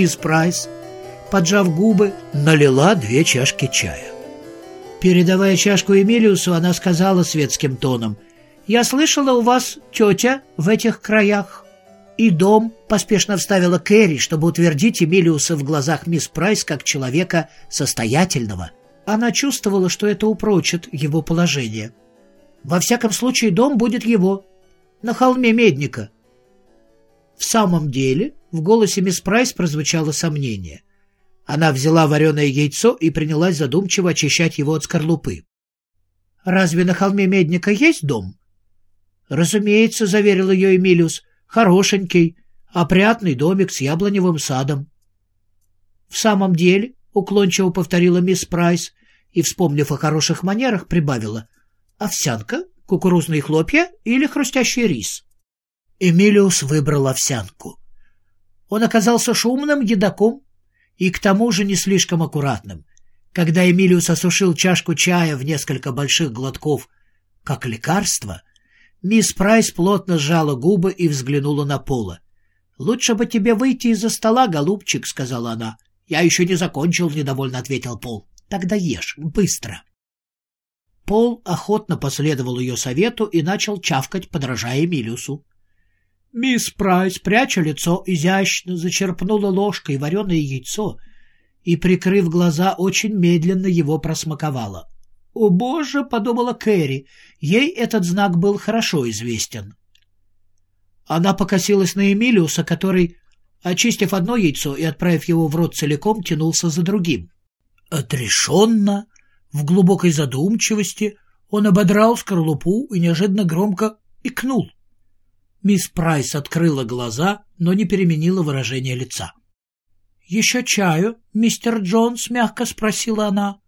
мисс Прайс, поджав губы, налила две чашки чая. Передавая чашку Эмилиусу, она сказала светским тоном, «Я слышала, у вас тетя в этих краях». «И дом», — поспешно вставила Кэрри, чтобы утвердить Эмилиуса в глазах мисс Прайс как человека состоятельного. Она чувствовала, что это упрочит его положение. «Во всяком случае, дом будет его, на холме Медника». В самом деле, в голосе мисс Прайс прозвучало сомнение. Она взяла вареное яйцо и принялась задумчиво очищать его от скорлупы. «Разве на холме Медника есть дом?» «Разумеется», — заверил ее Эмилиус, — «хорошенький, опрятный домик с яблоневым садом». «В самом деле», — уклончиво повторила мисс Прайс и, вспомнив о хороших манерах, прибавила, «овсянка, кукурузные хлопья или хрустящий рис?» Эмилиус выбрал овсянку. Он оказался шумным едоком и к тому же не слишком аккуратным. Когда Эмилиус осушил чашку чая в несколько больших глотков, как лекарство, мисс Прайс плотно сжала губы и взглянула на Пола. «Лучше бы тебе выйти из-за стола, голубчик», — сказала она. «Я еще не закончил», — недовольно ответил Пол. «Тогда ешь, быстро». Пол охотно последовал ее совету и начал чавкать, подражая Эмилиусу. Мисс Прайс, пряча лицо, изящно зачерпнула ложкой вареное яйцо и, прикрыв глаза, очень медленно его просмаковала. «О, боже!» — подумала Кэрри. Ей этот знак был хорошо известен. Она покосилась на Эмилиуса, который, очистив одно яйцо и отправив его в рот целиком, тянулся за другим. Отрешенно, в глубокой задумчивости, он ободрал скорлупу и неожиданно громко икнул. Мисс Прайс открыла глаза, но не переменила выражение лица. «Еще чаю, мистер Джонс?» — мягко спросила она.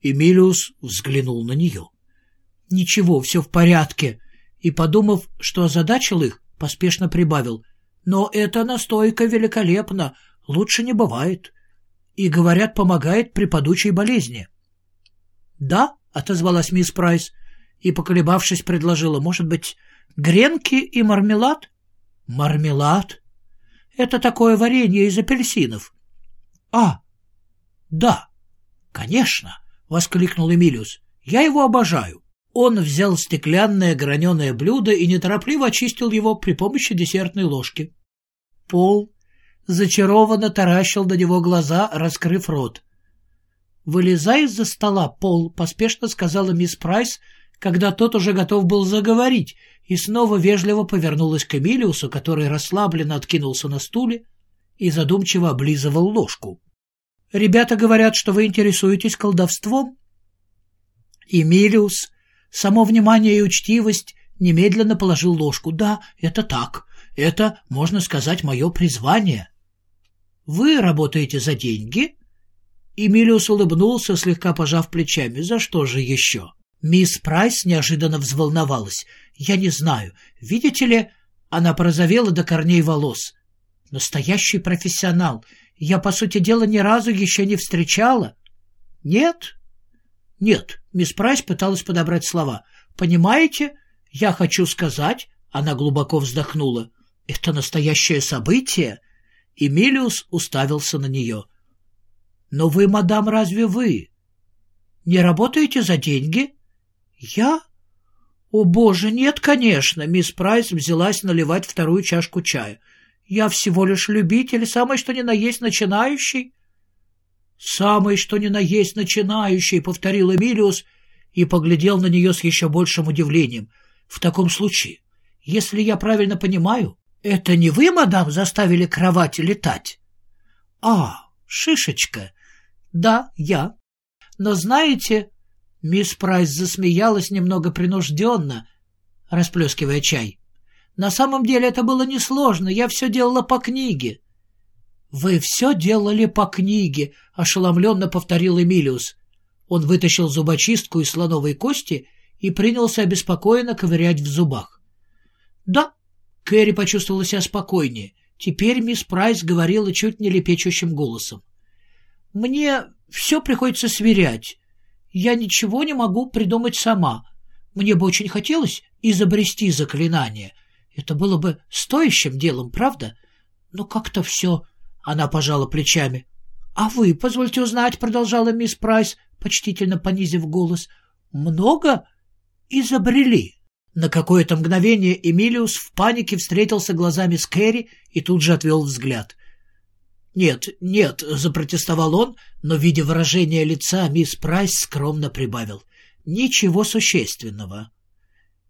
Эмилиус взглянул на нее. «Ничего, все в порядке», и, подумав, что озадачил их, поспешно прибавил. «Но эта настойка великолепна, лучше не бывает. И, говорят, помогает при падучей болезни». «Да», — отозвалась мисс Прайс, и, поколебавшись, предложила, «может быть, Гренки и мармелад? Мармелад? Это такое варенье из апельсинов. А, да, конечно, воскликнул Эмилиус. Я его обожаю. Он взял стеклянное граненое блюдо и неторопливо очистил его при помощи десертной ложки. Пол зачарованно таращил на него глаза, раскрыв рот. «Вылезай из-за стола, Пол», — поспешно сказала мисс Прайс, когда тот уже готов был заговорить, и снова вежливо повернулась к Эмилиусу, который расслабленно откинулся на стуле и задумчиво облизывал ложку. «Ребята говорят, что вы интересуетесь колдовством?» Эмилиус, само внимание и учтивость, немедленно положил ложку. «Да, это так. Это, можно сказать, мое призвание». «Вы работаете за деньги?» Эмилиус улыбнулся, слегка пожав плечами. «За что же еще?» Мисс Прайс неожиданно взволновалась. «Я не знаю. Видите ли...» Она порозовела до корней волос. «Настоящий профессионал. Я, по сути дела, ни разу еще не встречала». «Нет?» «Нет». Мисс Прайс пыталась подобрать слова. «Понимаете, я хочу сказать...» Она глубоко вздохнула. «Это настоящее событие?» Эмилиус уставился на нее. «Но вы, мадам, разве вы? Не работаете за деньги?» «Я? О, боже, нет, конечно!» Мисс Прайс взялась наливать вторую чашку чая. «Я всего лишь любитель, самый что ни на есть начинающий». «Самый что ни на есть начинающий», — повторил Эмилиус и поглядел на нее с еще большим удивлением. «В таком случае, если я правильно понимаю, это не вы, мадам, заставили кровать летать?» «А, шишечка. Да, я. Но знаете, Мисс Прайс засмеялась немного принужденно, расплескивая чай. «На самом деле это было несложно, я все делала по книге». «Вы все делали по книге», — ошеломленно повторил Эмилиус. Он вытащил зубочистку из слоновой кости и принялся обеспокоенно ковырять в зубах. «Да», — Кэрри почувствовала себя спокойнее. Теперь мисс Прайс говорила чуть не лепечущим голосом. «Мне все приходится сверять. Я ничего не могу придумать сама. Мне бы очень хотелось изобрести заклинание. Это было бы стоящим делом, правда? Но как-то все Она пожала плечами. «А вы, позвольте узнать», — продолжала мисс Прайс, почтительно понизив голос, — «много изобрели?» На какое-то мгновение Эмилиус в панике встретился глазами с Кэрри и тут же отвел взгляд. «Нет, нет», — запротестовал он, но, видя выражение лица, мисс Прайс скромно прибавил. «Ничего существенного».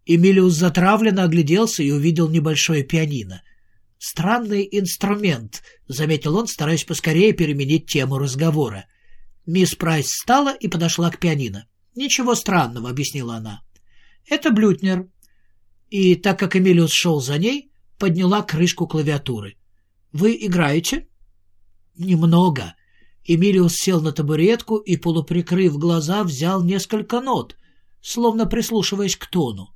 Эмилиус затравленно огляделся и увидел небольшое пианино. «Странный инструмент», — заметил он, стараясь поскорее переменить тему разговора. Мисс Прайс встала и подошла к пианино. «Ничего странного», — объяснила она. «Это блютнер». И, так как Эмилиус шел за ней, подняла крышку клавиатуры. «Вы играете?» «Немного». Эмилиус сел на табуретку и, полуприкрыв глаза, взял несколько нот, словно прислушиваясь к тону.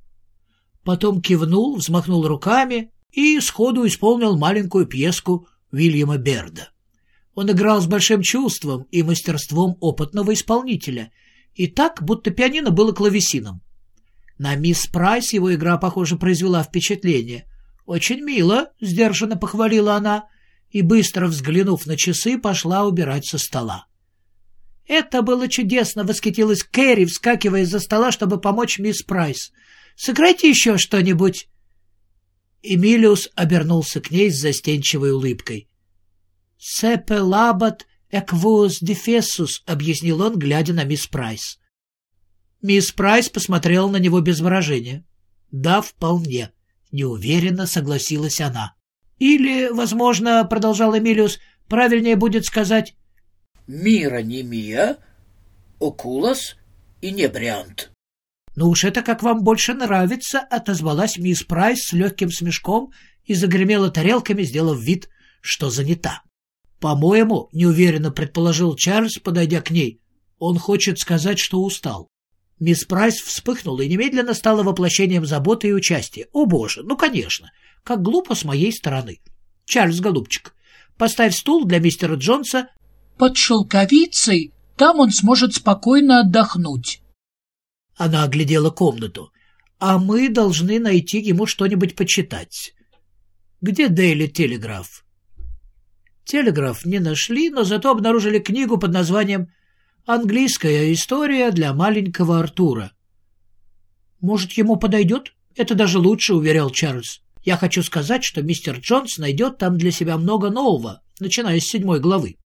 Потом кивнул, взмахнул руками и сходу исполнил маленькую пьеску Уильяма Берда. Он играл с большим чувством и мастерством опытного исполнителя, и так, будто пианино было клавесином. На мисс Прайс его игра, похоже, произвела впечатление. «Очень мило», — сдержанно похвалила она, и, быстро взглянув на часы, пошла убирать со стола. «Это было чудесно!» — восхитилась Кэрри, вскакивая из-за стола, чтобы помочь мисс Прайс. «Сыграйте еще что-нибудь!» Эмилиус обернулся к ней с застенчивой улыбкой. «Saepe labat equus defessus», — объяснил он, глядя на мисс Прайс. Мисс Прайс посмотрела на него без выражения. «Да, вполне», — неуверенно согласилась она. Или, возможно, — продолжал Эмилиус, — правильнее будет сказать «Mira nimia, oculos inebriant». «Ну уж это как вам больше нравится», — отозвалась мисс Прайс с легким смешком и загремела тарелками, сделав вид, что занята. «По-моему, — неуверенно предположил Чарльз, подойдя к ней, — он хочет сказать, что устал». Мисс Прайс вспыхнула и немедленно стала воплощением заботы и участия. «О, боже, ну, конечно! Как глупо с моей стороны. Чарльз, голубчик, поставь стул для мистера Джонса под шелковицей, там он сможет спокойно отдохнуть. Она оглядела комнату. А мы должны найти ему что-нибудь почитать. Где Дейли Телеграф? Телеграф не нашли, но зато обнаружили книгу под названием «Английская история для маленького Артура». «Может, ему подойдет? Это даже лучше», — уверял Чарльз. Я хочу сказать, что мистер Джонс найдет там для себя много нового, начиная с седьмой главы.